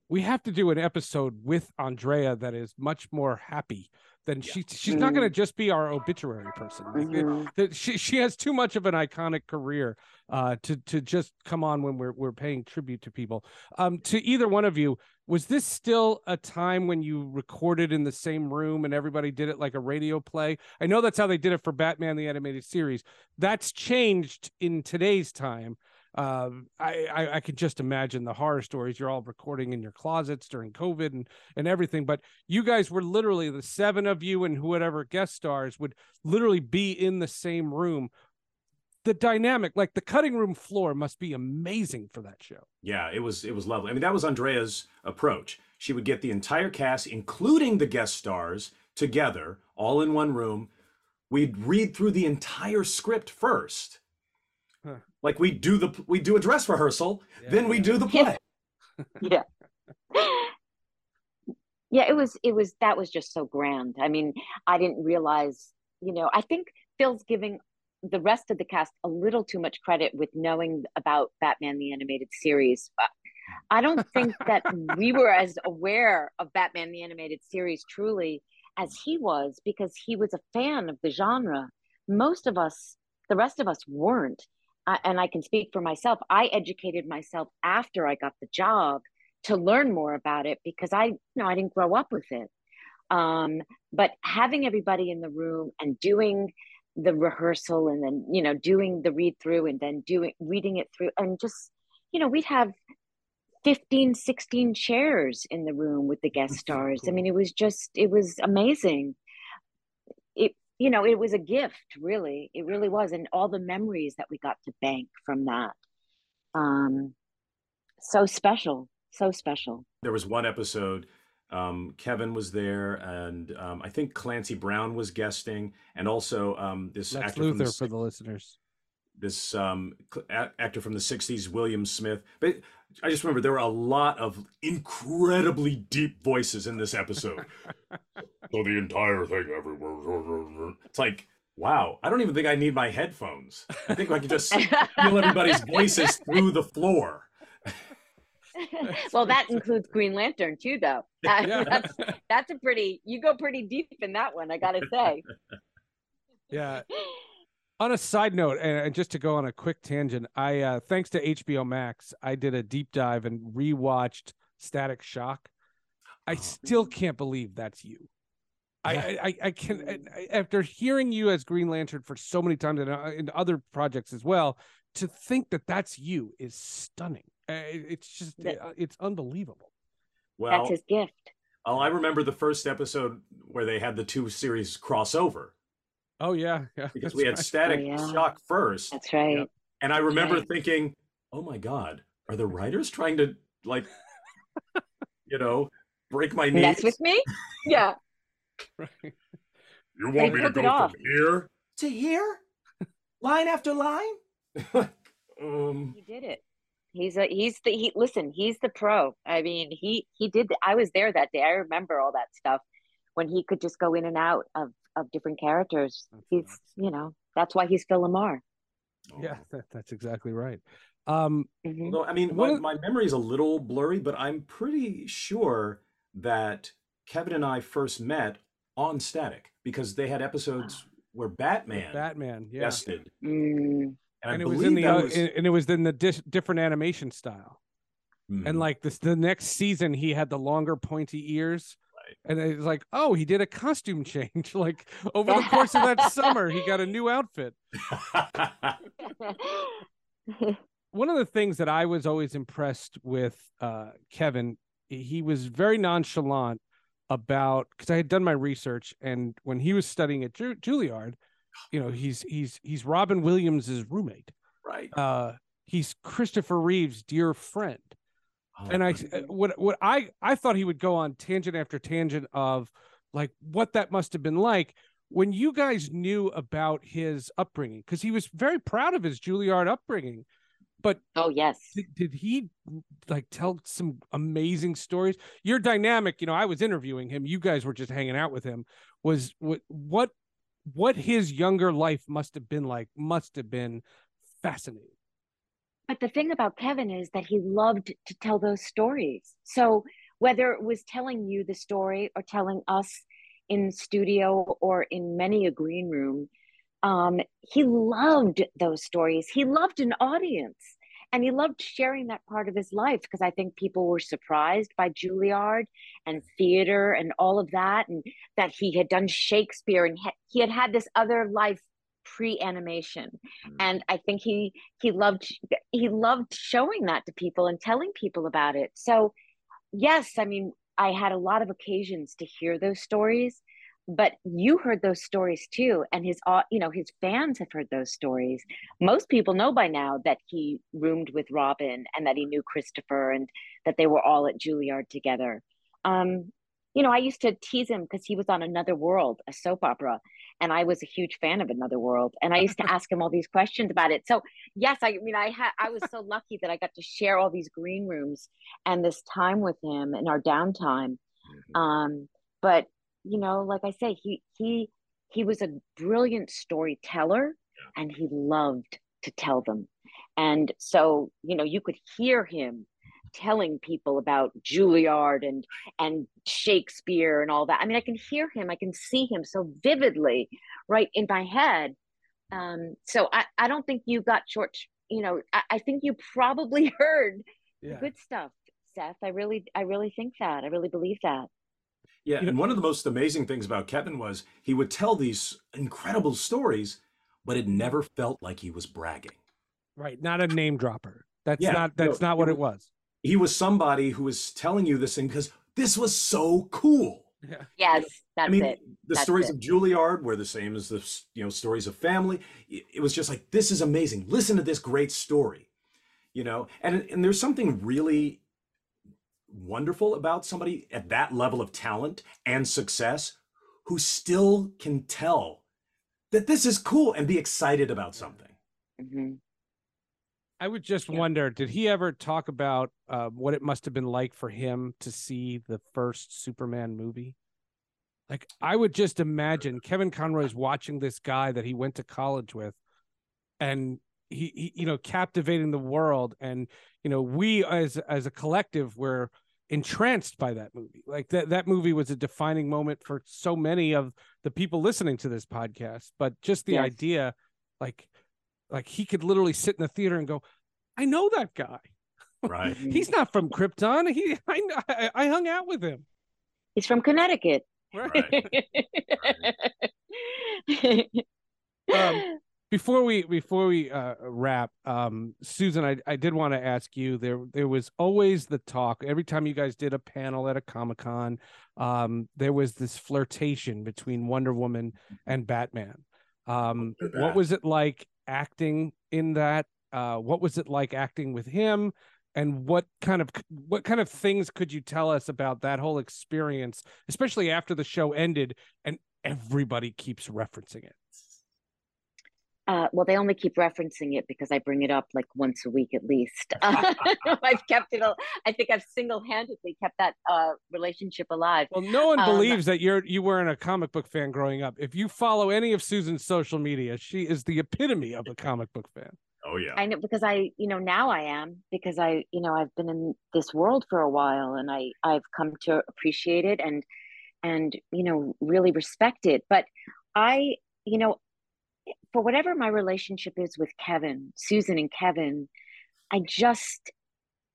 we have to do an episode with Andrea that is much more happy than she. She's not going to just be our obituary person. Like, it- Mhm. that she she has too much of an iconic career uh, to to just come on when we're we're paying tribute to people. Um, to either one of you, was this still a time when you recorded in the same room and everybody did it like a radio play? I know that's how they did it for Batman the animated series. That's changed in today's time. Um, I, I I could just imagine the horror stories you're all recording in your closets during COVID and and everything. But you guys were literally the seven of you and whoever guest stars would literally be in the same room. The dynamic, like the cutting room floor, must be amazing for that show. Yeah, it was it was lovely. I mean, that was Andrea's approach. She would get the entire cast, including the guest stars, together, all in one room. We'd read through the entire script first. Huh. Like we do the we do a dress rehearsal, then we do the play. yeah yeah it was it was that was just so grand i mean i didn't realize you know i think phil's giving the rest of the cast a little too much credit with knowing about batman the animated series i don't think that we were as aware of batman the animated series truly as he was because he was a fan of the genre most of us the rest of us weren't I, and i can speak for myself i educated myself after i got the job to learn more about it because I, you know, I didn't grow up with it. Um, but having everybody in the room and doing the rehearsal and then, you know, doing the read through and then doing reading it through and just, you know, we'd have 15, 16 chairs in the room with the guest stars. I mean, it was just, it was amazing. It, you know, it was a gift, really. It really was. And all the memories that we got to bank from that. Um, so special so special. There was one episode. Um, Kevin was there, and um, I think Clancy Brown was guesting, and also um, this Lex actor from the for the listeners. this um, a- actor from the 60s, William Smith. But I just remember there were a lot of incredibly deep voices in this episode. so the entire thing everywhere. It's like, wow, I don't even think I need my headphones. I think I can just feel everybody's voices through the floor. well, that includes Green Lantern too, though. Yeah. that's that's a pretty. You go pretty deep in that one, I gotta say. Yeah. On a side note, and and just to go on a quick tangent, I uh, thanks to HBO Max, I did a deep dive and rewatched Static Shock. I still can't believe that's you. I I, I, I can after hearing you as Green Lantern for so many times and uh, in other projects as well, to think that that's you is stunning. Uh, It's just That- uh, it's unbelievable. Well, that's his gift. oh, I remember the first episode where they had the two series crossover Oh yeah, yeah. because we had right. Static Oh, yeah. Shock first. That's right. Yep. And I remember right. thinking, oh my God, are the writers trying to, like, you know, break my knees? Mess with me? Yeah. Right. You They want me to go from here? To here? Line after line? um, He did it. He's a he's the he listen, he's the pro. I mean, he he did I was there that day. I remember all that stuff when he could just go in and out of of different characters. That's He's, nuts. you know, that's why he's Phil LaMarr. Yeah, that, that's exactly right. Um, Mhm. Although, I mean, One my, of- my memory is a little blurry, but I'm pretty sure that Kevin and I first met on Static because they had episodes where Batman Batman, yeah. guested. Mm, And, and it was in the was- and it was in the dis- different animation style Mhm. and like this the next season he had the longer pointy ears And it's like, oh, he did a costume change. like over the course of that summer, he got a new outfit. One of the things that I was always impressed with uh, Kevin, he was very nonchalant about because I had done my research, and when he was studying at Ju- Juilliard, you know, he's he's he's Robin Williams's roommate. Right. Uh, he's Christopher Reeve's dear friend. Oh, and I what what I I thought he would go on tangent after tangent of like what that must have been like when you guys knew about his upbringing because he was very proud of his Juilliard upbringing. But oh yes, did, did he like tell some amazing stories? Your dynamic, you know, I was interviewing him. You guys were just hanging out with him. Was what what what his younger life must have been like? Must have been fascinating. But the thing about Kevin is that he loved to tell those stories. So whether it was telling you the story or telling us in studio or in many a green room, um, he loved those stories. He loved an audience and he loved sharing that part of his life because I think people were surprised by Juilliard and theater and all of that, and that he had done Shakespeare and he had had this other life pre-animation mm. and i think he he loved he loved showing that to people and telling people about it so yes i mean i had a lot of occasions to hear those stories but you heard those stories too and his you know his fans have heard those stories most people know by now that he roomed with robin and that he knew christopher and that they were all at juilliard together um, you know i used to tease him because he was on another world a soap opera and I was a huge fan of Another World, and I used to ask him all these questions about it. So yes, I mean, I had I was so lucky that I got to share all these green rooms and this time with him in our downtime. Mm-hmm. Um, but you know, like I say, he he he was a brilliant storyteller, and he loved to tell them. And so, you know, you could hear him telling people about Juilliard and and Shakespeare and all that. I mean, I can hear him, I can see him so vividly right in my head. Um, so I, I don't think you got short, you know, I, I think you probably heard yeah. good stuff, Seth. I really, I really think that. I really believe that. Yeah, and one of the most amazing things about Kevin was he would tell these incredible stories, but it never felt like he was bragging. Right, not a name dropper. That's yeah, not that's no, not what it was he was somebody who was telling you this thing because this was so cool. Yeah. Yes, that's I mean, it. The that's stories it. of Juilliard were the same as the you know stories of family. It was just like this is amazing. Listen to this great story, you know. And and there's something really wonderful about somebody at that level of talent and success who still can tell that this is cool and be excited about something. Mm-hmm. I would just yeah. wonder, did he ever talk about uh, what it must have been like for him to see the first Superman movie? Like, I would just imagine Kevin Conroy's watching this guy that he went to college with, and he, he, you know, captivating the world, and you know, we as as a collective were entranced by that movie. Like that that movie was a defining moment for so many of the people listening to this podcast. But just the yes. idea, like like he could literally sit in the theater and go, "I know that guy. Right. He's not from Krypton. He I, I, I hung out with him. He's from Connecticut." Right. um, before we before we uh, wrap, um, Susan, I, I did want to ask you. There there was always the talk every time you guys did a panel at a Comic Con. Um, there was this flirtation between Wonder Woman and Batman. Um, what was it like acting in that? Uh, what was it like acting with him? And what kind of what kind of things could you tell us about that whole experience, especially after the show ended and everybody keeps referencing it? Uh, well, they only keep referencing it because I bring it up like once a week at least. I've kept it. I think I've single-handedly kept that uh, relationship alive. Well, no one um, believes that you're you weren't a comic book fan growing up. If you follow any of Susan's social media, she is the epitome of a comic book fan. Oh yeah. I know because I, you know, now I am because I, you know, I've been in this world for a while and I I've come to appreciate it and and you know really respect it. But I, you know, for whatever my relationship is with Kevin, Susan and Kevin, I just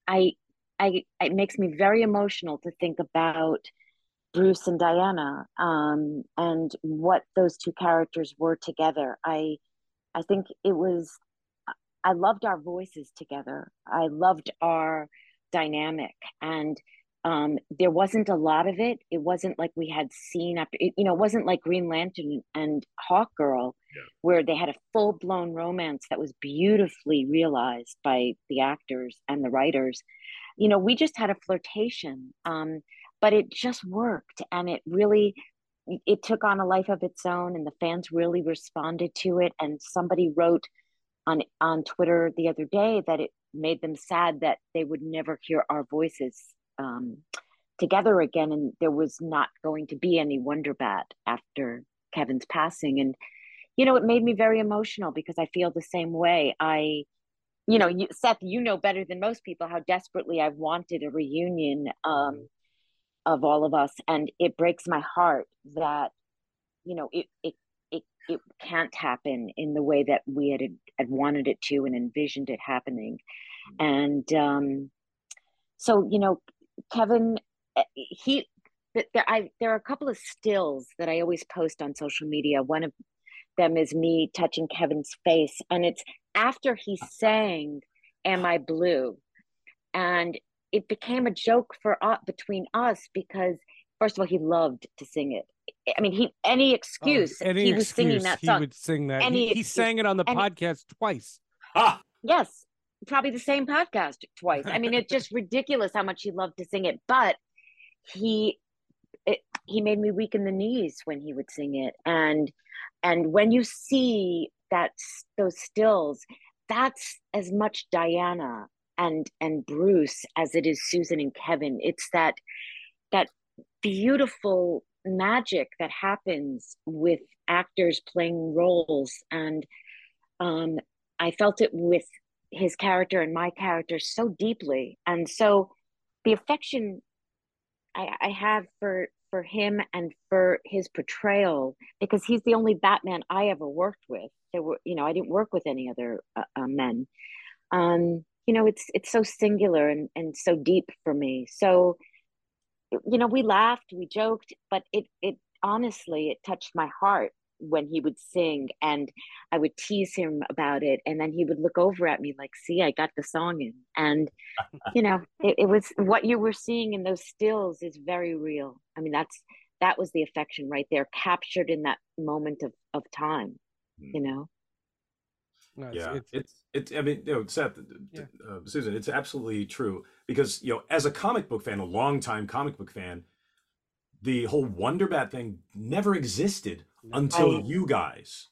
I I it makes me very emotional to think about Bruce and Diana um, and what those two characters were together. I I think it was I loved our voices together. I loved our dynamic and um, there wasn't a lot of it. It wasn't like we had seen after it, you know, it wasn't like Green Lantern and Hawkgirl, yeah. where they had a full blown romance that was beautifully realized by the actors and the writers. You know, we just had a flirtation. Um, but it just worked and it really it took on a life of its own and the fans really responded to it and somebody wrote on on twitter the other day that it made them sad that they would never hear our voices um, together again and there was not going to be any wonder bat after kevin's passing. And you know it made me very emotional because i feel the same way. I you know you, seth you know better than most people how desperately i wanted a reunion um, of all of us. And it breaks my heart that you know it it it, it can't happen in the way that we had had wanted it to and envisioned it happening. And um so you know kevin eh, he there, I, there are a couple of stills that I always post on social media. One of them is me touching Kevin's face, and it's after he sang "Am I Blue," and it became a joke for uh, between us because first of all he loved to sing it. I mean he any excuse oh, any he excuse, was singing that song. he would sing that. Any he, he sang it on the podcast twice. Ah yes probably the same podcast twice. I mean it's just ridiculous how much he loved to sing it but he it, he made me weak in the knees when he would sing it. And and when you see that those stills that's as much diana and and Bruce as it is Susan and Kevin. It's that that beautiful magic that happens with actors playing roles. And um, I felt it with his character and my character so deeply and so the affection I, I have for for him and for his portrayal because he's the only Batman I ever worked with. There were, you know, I didn't work with any other uh, uh, men. Um, you know it's it's so singular and, and so deep for me so you know we laughed we joked but it it honestly it touched my heart when he would sing and i would tease him about it and then he would look over at me like see i got the song in and you know it, it was what you were seeing in those stills is very real i mean that's that was the affection right there captured in that moment of of time mm. you know no, it's, yeah, it's, it's, it's, I mean, you know, Seth, yeah. uh, Susan, it's absolutely true because you know, as a comic book fan, a long-time comic book fan, the whole Wonder Bat thing never existed until I, you guys.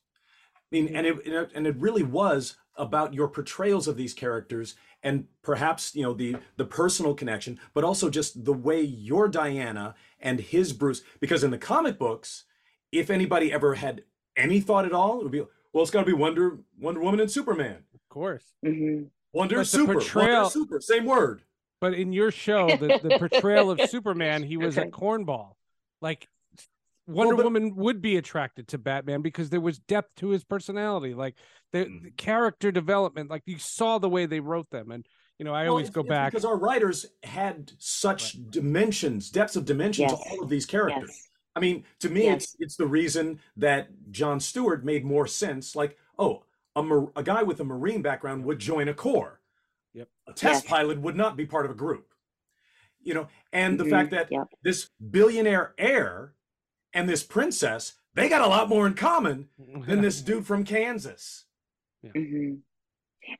I mean, and it and it really was about your portrayals of these characters and perhaps you know the the personal connection, but also just the way your Diana and his Bruce. Because in the comic books, if anybody ever had any thought at all, it would be well, it's got to be Wonder Wonder Woman and Superman. Of course. Mm-hmm. Wonder but Super. Portrayal, Wonder Super. Same word. But in your show, the, the portrayal of Superman, he was okay. a cornball. Like Wonder well, but, Woman would be attracted to Batman because there was depth to his personality. Like the, mm. the character development, like you saw the way they wrote them. And you know, I well, always go back because our writers had such right. dimensions, depths of dimension yes. to all of these characters. Yes. I mean, to me, yes. it's it's the reason that John Stewart made more sense. Like, oh, a, mar- a guy with a Marine background would join a corps. Yep. A test yes. pilot would not be part of a group. You know, and mm-hmm. the fact that yep. this billionaire heir and this princess, they got a lot more in common than this dude from Kansas. Yeah. Mm-hmm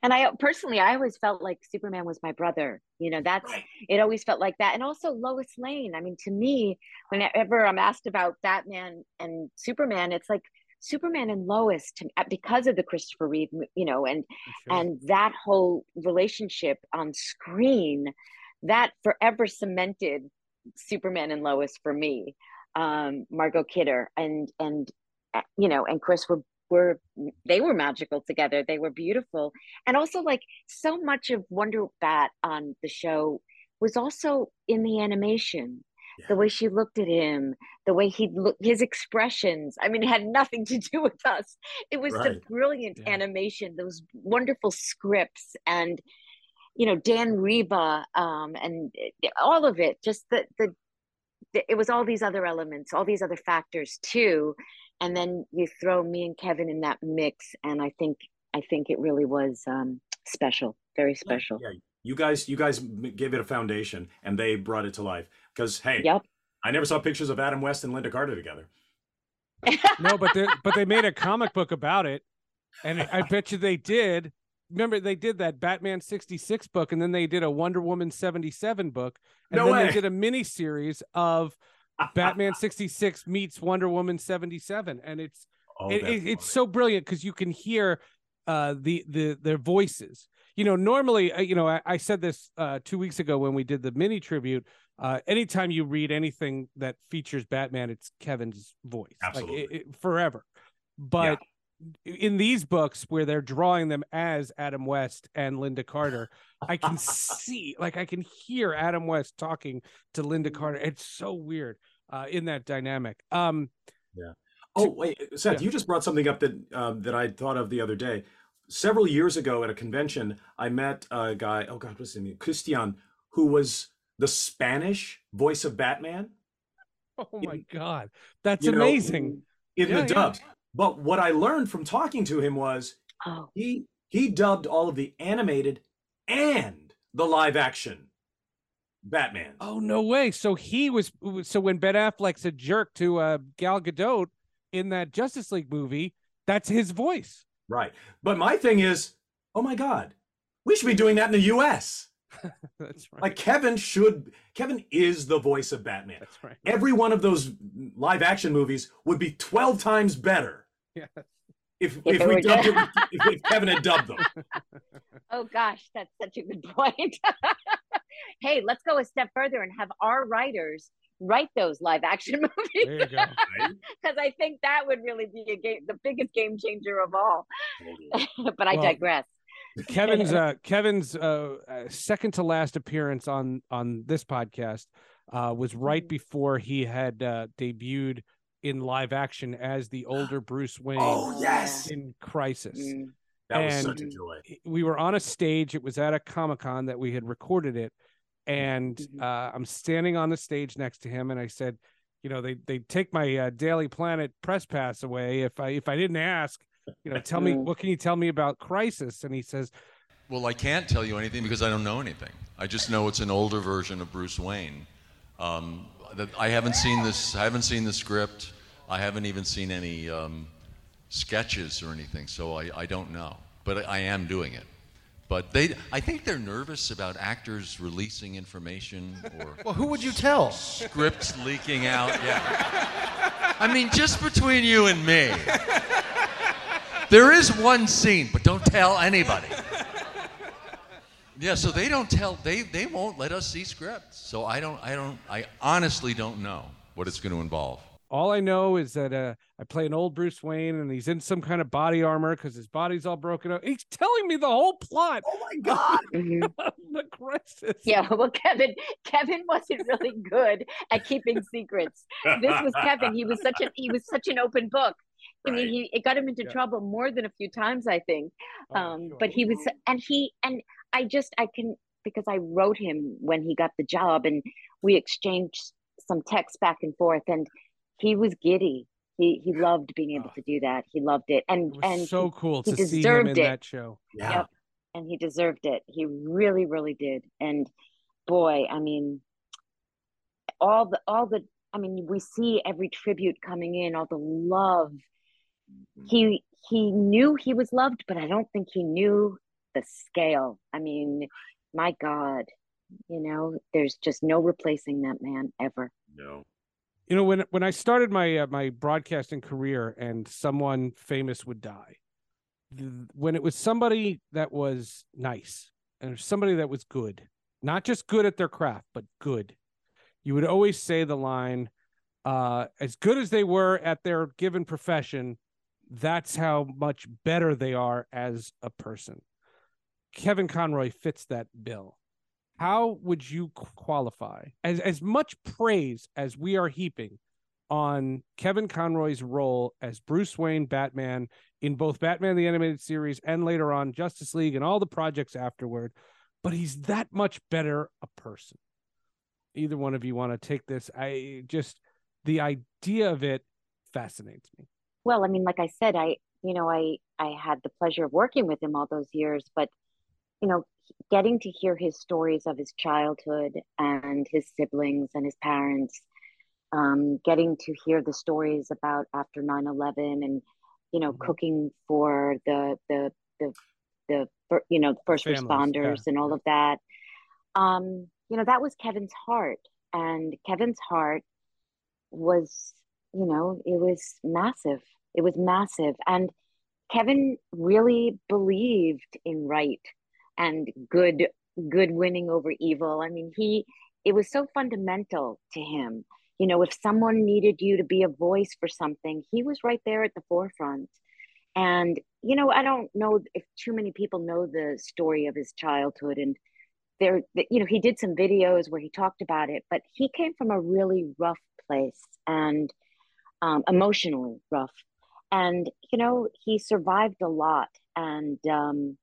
and i personally i always felt like superman was my brother you know that's right. it always felt like that and also lois lane i mean to me whenever i'm asked about batman and superman it's like superman and lois to, because of the christopher reeve you know and sure. and that whole relationship on screen that forever cemented superman and lois for me um margot kidder and and uh, you know and chris were were they were magical together they were beautiful and also like so much of wonder bat on the show was also in the animation yeah. the way she looked at him the way he looked his expressions i mean it had nothing to do with us it was right. the brilliant yeah. animation those wonderful scripts and you know dan riba um, and all of it just the the it was all these other elements, all these other factors too, and then you throw me and Kevin in that mix, and I think I think it really was um, special, very special. Yeah, you guys, you guys gave it a foundation, and they brought it to life. Because hey, yep. I never saw pictures of Adam West and Lynda Carter together. no, but they, but they made a comic book about it, and I bet you they did. Remember, they did that Batman sixty six book, and then they did a Wonder Woman seventy seven book, and No then way. they did a mini series of Batman sixty six meets Wonder Woman seventy seven, and it's Oh, it, it- it's so brilliant because you can hear uh the the their voices. You know normally uh, you know I, I said this uh two weeks ago when we did the mini tribute uh anytime you read anything that features batman it's kevin's voice. Absolutely. like it, forever. But in these books where they're drawing them as adam west and lynda carter i can see like i can hear adam west talking to lynda carter it's so weird uh in that dynamic um Yeah. Oh wait, Seth, Yeah. you just brought something up that um, that I thought of the other day. Several years ago at a convention, I met a guy. Oh God, what's his name? Christian, who was the Spanish voice of Batman oh my god that's you know, amazing in Yeah, the yeah. dubs. But what I learned from talking to him was Oh. he he dubbed all of the animated and the live action Batman. Oh no way! So he was so when Ben Affleck's a jerk to uh, Gal Gadot in that Justice League movie, that's his voice. Right. But my thing is, oh my God, we should be doing that in the U.S. That's right. Like Kevin should. Kevin is the voice of Batman. That's right. Every one of those live action movies would be twelve times better Yeah. if If if we dubbed it, if, if Kevin had dubbed them. Oh gosh, that's such a good point. hey, let's go a step further and have our writers write those live action movies. There you go. Because I think that would really be a game, the biggest game changer of all. but I Well, digress. Kevin's uh, Kevin's uh, uh, second to last appearance on on this podcast uh, was right before he had uh, debuted in live action as the older Bruce Wayne. Oh, yes. in Crisis. Mm. That was And such a joy. we were on a stage. It was at a Comic Con that we had recorded it, and Mm-hmm. uh, I'm standing on the stage next to him, and I said, "You know, they they take my uh, Daily Planet press pass away if I if I didn't ask. You know, tell me what can you tell me about Crisis?" And he says, Well, I can't tell you anything because I don't know anything. I just know it's an older version of Bruce Wayne. Um, I haven't seen this. I haven't seen the script. I haven't even seen any um, sketches or anything, so I, I don't know. But I, I am doing it. But they, I think they're nervous about actors releasing information or Well, who would you tell? scripts leaking out. Yeah. I mean, just between you and me. There is one scene, but don't tell anybody. Yeah, so they don't tell they they won't let us see scripts. So I don't I don't I honestly don't know what it's going to involve. All I know is that uh, I play an old Bruce Wayne, and he's in some kind of body armor because his body's all broken up. He's telling me the whole plot. Oh my god! of the crisis. Yeah, well, Kevin, Kevin wasn't really good at keeping secrets. This was Kevin. He was such an he was such an open book. I mean, he it got him into Yeah. trouble more than a few times, I think. Oh, Um, sure. but he was, and he and I just I can because I wrote him when he got the job, and we exchanged some texts back and forth, and he was giddy. He he loved being able to do that. He loved it, and It was and so he, cool he to see him in it. that show. Yeah. Yep. And he deserved it. He really, really did. And boy, I mean, all the, all the, I mean, we see every tribute coming in, all the love. He, he knew he was loved, but I don't think he knew the scale. I mean, my God, you know, there's just no replacing that man ever. No. You know, when when I started my uh, my broadcasting career, and someone famous would die, when it was somebody that was nice and somebody that was good, not just good at their craft, but good, you would always say the line, uh, "As good as they were at their given profession, that's how much better they are as a person." Kevin Conroy fits that bill. How would you qualify as as much praise as we are heaping on Kevin Conroy's role as Bruce Wayne Batman in both Batman the animated series and later on Justice League and all the projects afterward, but he's that much better a person. either one of you want to take this. I just the idea of it fascinates me. Well, I mean, like I said, I you know, I I had the pleasure of working with him all those years, but you know, getting to hear his stories of his childhood and his siblings and his parents, um, getting to hear the stories about after 9-11 and you know, mm-hmm. cooking for the the the the you know first Families, responders yeah. and all of that. Um, you know, that was Kevin's heart, and Kevin's heart was, you know, it was massive. It was massive, and Kevin really believed in right and good good winning over evil. I mean, he it was so fundamental to him. You know, if someone needed you to be a voice for something, he was right there at the forefront. And you know, I don't know if too many people know the story of his childhood and there you know, he did some videos where he talked about it, but he came from a really rough place and um, emotionally rough. And you know, he survived a lot. And um,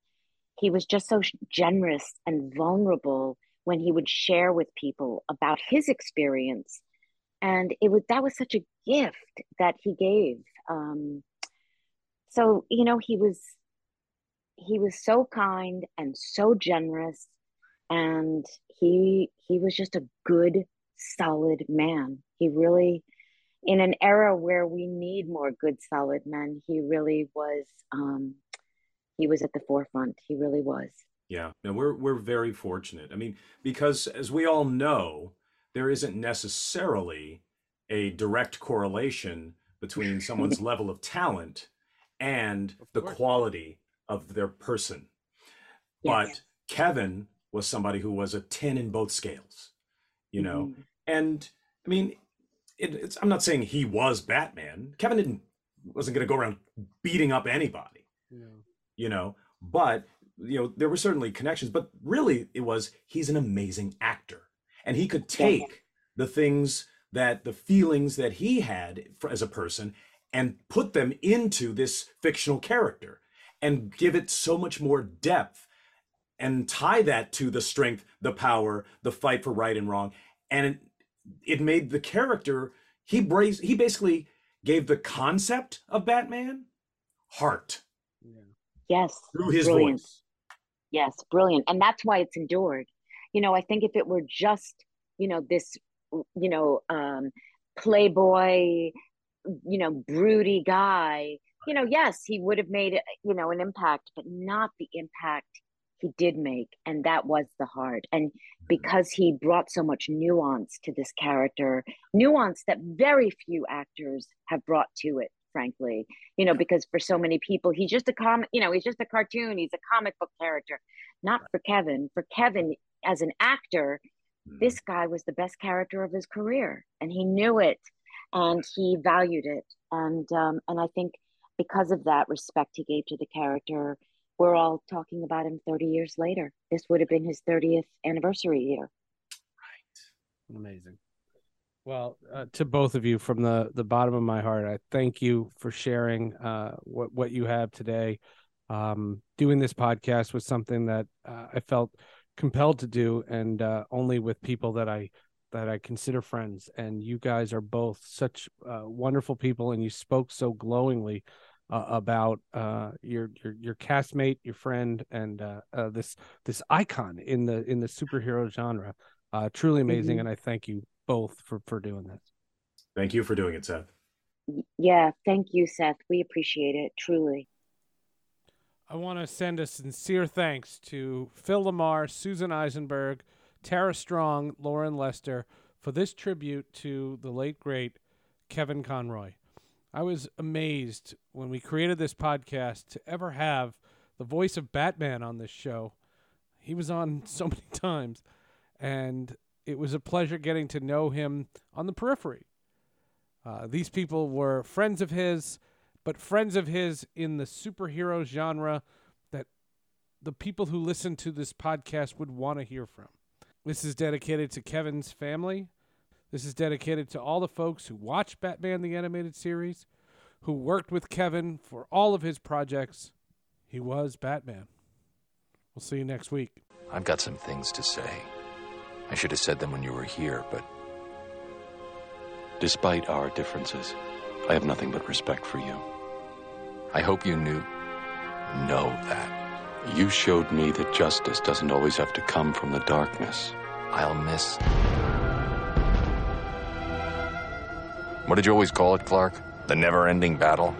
he was just so generous and vulnerable when he would share with people about his experience. And it was that was such a gift that he gave. Um, so you know he was he was so kind and so generous. And he he was just a good solid man. He really in an era where we need more good solid men he really was um he was at the forefront he really was yeah and we're we're very fortunate i mean because as we all know there isn't necessarily a direct correlation between someone's level of talent and the quality of their person. Yes. But Kevin was somebody who was a 10 in both scales, you know? Mm-hmm. And I mean, it, I'm not saying he was Batman. Kevin didn't wasn't going to go around beating up anybody, yeah. you know. But you know, there were certainly connections. But really, it was he's an amazing actor, and he could take yeah. the things that the feelings that he had as a person and put them into this fictional character and give it so much more depth and tie that to the strength, the power, the fight for right and wrong. And it, made the character, he bras- he basically gave the concept of Batman heart. Yes. Through his brilliant. voice. Yes, brilliant. And that's why it's endured. You know, I think if it were just, you know, this, you know, um, playboy you know, broody guy, you know, yes, he would have made, you know, an impact, but not the impact he did make. And that was the heart. And mm-hmm. because he brought so much nuance to this character, nuance that very few actors have brought to it, frankly, you know, because for so many people, he's just a comic, you know, he's just a cartoon, he's a comic book character. Not for Kevin. For Kevin, as an actor, this mm-hmm. guy was the best character of his career and he knew it and he valued it and um, and i think because of that respect he gave to the character we're all talking about him 30 years later. This would have been his 30th anniversary year. Right. Amazing. Well uh, to both of you from the the bottom of my heart i thank you for sharing uh, what what you have today. Um, doing this podcast was something that uh, i felt compelled to do and uh, only with people that i that I consider friends, and you guys are both such uh, wonderful people, and you spoke so glowingly uh, about uh, your your your castmate, your friend, and uh, uh, this this icon in the in the superhero genre. Uh, truly amazing, mm-hmm. and I thank you both for for doing this. Thank you for doing it, Seth. Yeah, thank you, Seth. We appreciate it truly. I want to send a sincere thanks to Phil LaMarr, Susan Eisenberg. Tara Strong, Loren Lester for this tribute to the late great Kevin Conroy. I was amazed when we created this podcast to ever have the voice of Batman on this show. He was on so many times, and it was a pleasure getting to know him on the periphery. Uh, these people were friends of his, but friends of his in the superhero genre that the people who listen to this podcast would want to hear from. This is dedicated to Kevin's family. This is dedicated to all the folks who watched Batman the Animated Series, who worked with Kevin for all of his projects. He was Batman. We'll see you next week. I've got some things to say. I should have said them when you were here, but despite our differences, I have nothing but respect for you. I hope you knew, know that. You showed me that justice doesn't always have to come from the darkness. I'll miss. What did you always call it, Clark? The never ending battle?